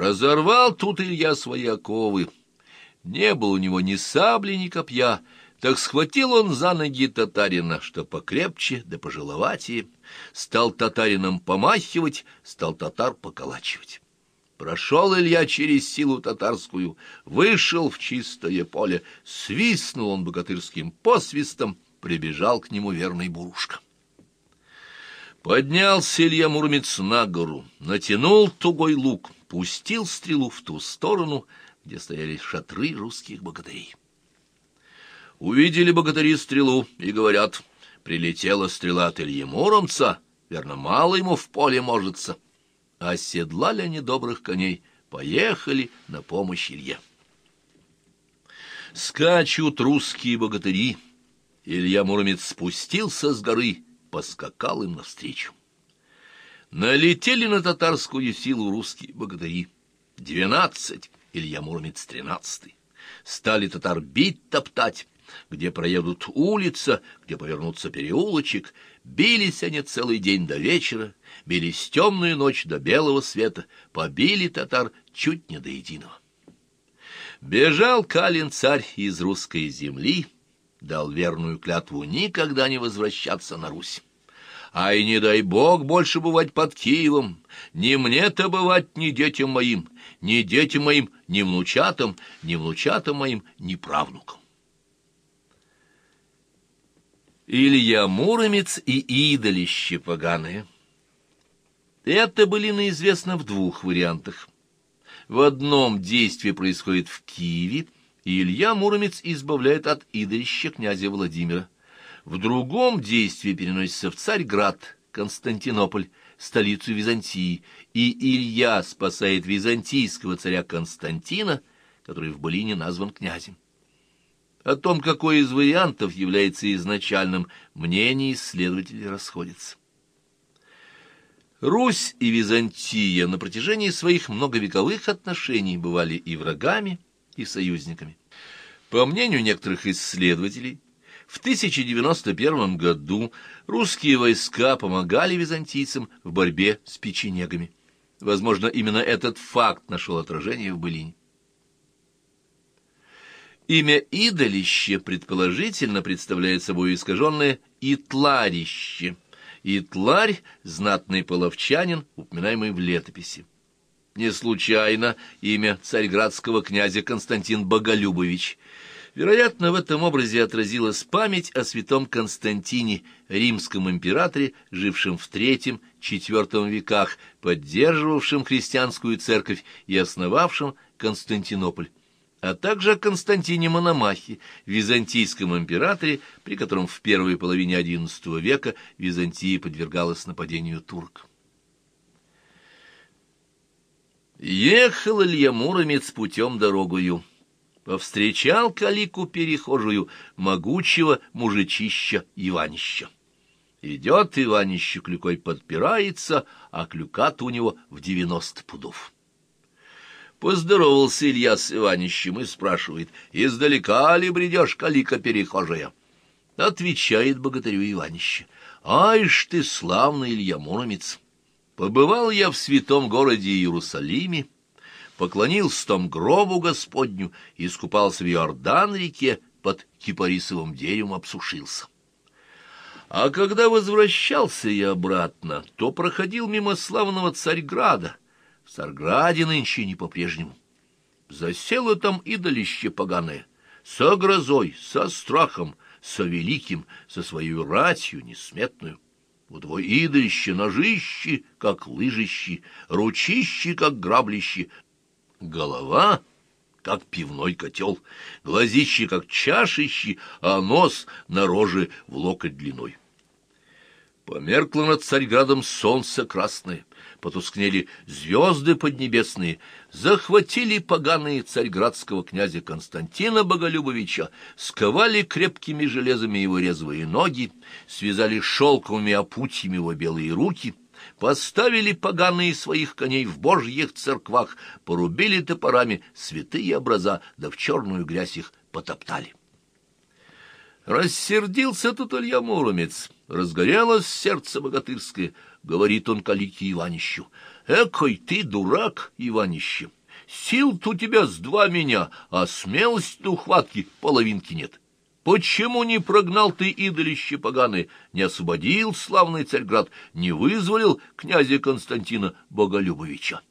Разорвал тут Илья свои оковы. Не было у него ни сабли, ни копья, так схватил он за ноги татарина, что покрепче да пожиловатее, стал татарином помахивать, стал татар поколачивать. Прошел Илья через силу татарскую, вышел в чистое поле, свистнул он богатырским посвистом, прибежал к нему верный Бурушка. Поднялся Илья Муромец на гору, натянул тугой лук, пустил стрелу в ту сторону, где стояли шатры русских богатырей. Увидели богатыри стрелу и говорят, прилетела стрела от Ильи Муромца, верно, мало ему в поле можется. Оседлали они добрых коней, поехали на помощь Илье. Скачут русские богатыри. Илья Муромец спустился с горы, поскакал им навстречу. Налетели на татарскую силу русские богатыри. Двенадцать, Илья Муромец тринадцатый. Стали татар бить, топтать, где проедут улица, где повернутся переулочек. Бились они целый день до вечера, бились темную ночь до белого света, побили татар чуть не до единого. Бежал Калин царь из русской земли, дал верную клятву никогда не возвращаться на Русь. А и не дай бог больше бывать под Киевом, ни мне-то бывать, ни детям моим, ни детям моим, ни внучатам, ни внучатам моим, ни правнукам. Илья Муромец и идолище поганое. Это былина известна в двух вариантах. В одном действие происходит в Киеве, и Илья Муромец избавляет от идолища князя Владимира. В другом действие переносится в Царьград, Константинополь, столицу Византии, и Илья спасает византийского царя Константина, который в былине назван князем. О том, какой из вариантов является изначальным, мнения исследователей расходятся. Русь и Византия на протяжении своих многовековых отношений бывали и врагами, и союзниками. По мнению некоторых исследователей, в 1091 году русские войска помогали византийцам в борьбе с печенегами. Возможно, именно этот факт нашел отражение в былине. Имя «идолище» предположительно представляет собой искаженное «итларище». Итларь — знатный половчанин, упоминаемый в летописи. Не случайно имя царьградского князя Константин Боголюбович. Вероятно, в этом образе отразилась память о святом Константине, римском императоре, жившем в III-IV веках, поддерживавшем христианскую церковь и основавшем Константинополь а также о Константине Мономахе, византийском императоре, при котором в первой половине XI века Византия подвергалась нападению турок. Ехал Илья Муромец путем дорогою, повстречал калику перехожую, могучего мужичища Иванища. Идет Иванище, клюкой подпирается, а клюка-то у него в девяносто пудов. Поздоровался Илья с Иванищем и спрашивает, «Издалека ли бредешь, калика перехожая?» Отвечает богатырю Иванище, «Ай ж ты, славный Илья Муромец! Побывал я в святом городе Иерусалиме, поклонился том гробу Господню, искупался в Иордан-реке, под кипарисовым деревом обсушился. А когда возвращался я обратно, то проходил мимо славного Царьграда, в Царграде нынче не по-прежнему. Засело там идолище поганое, со грозой, со страхом, со великим, со своей ратью несметную. Удвой идолище ножищи, как лыжищи, ручищи, как граблищи, голова, как пивной котел, глазищи, как чашищи, а нос на роже в локоть длиной. Померкло над Царьградом солнце красное, потускнели звезды поднебесные, захватили поганые царьградского князя Константина Боголюбовича, сковали крепкими железами его резвые ноги, связали шелковыми опутьями его белые руки, поставили поганые своих коней в божьих церквах, порубили топорами святые образа, да в черную грязь их потоптали. Рассердился тут Илья Муромец, разгорелось сердце богатырское, говорит он Калике Иванищу. Экой ты дурак, Иванище! Сил-то у тебя с два меня, а смелости ухватки половинки нет. Почему не прогнал ты идолище поганое, не освободил славный Царьград, не вызволил князя Константина Боголюбовича?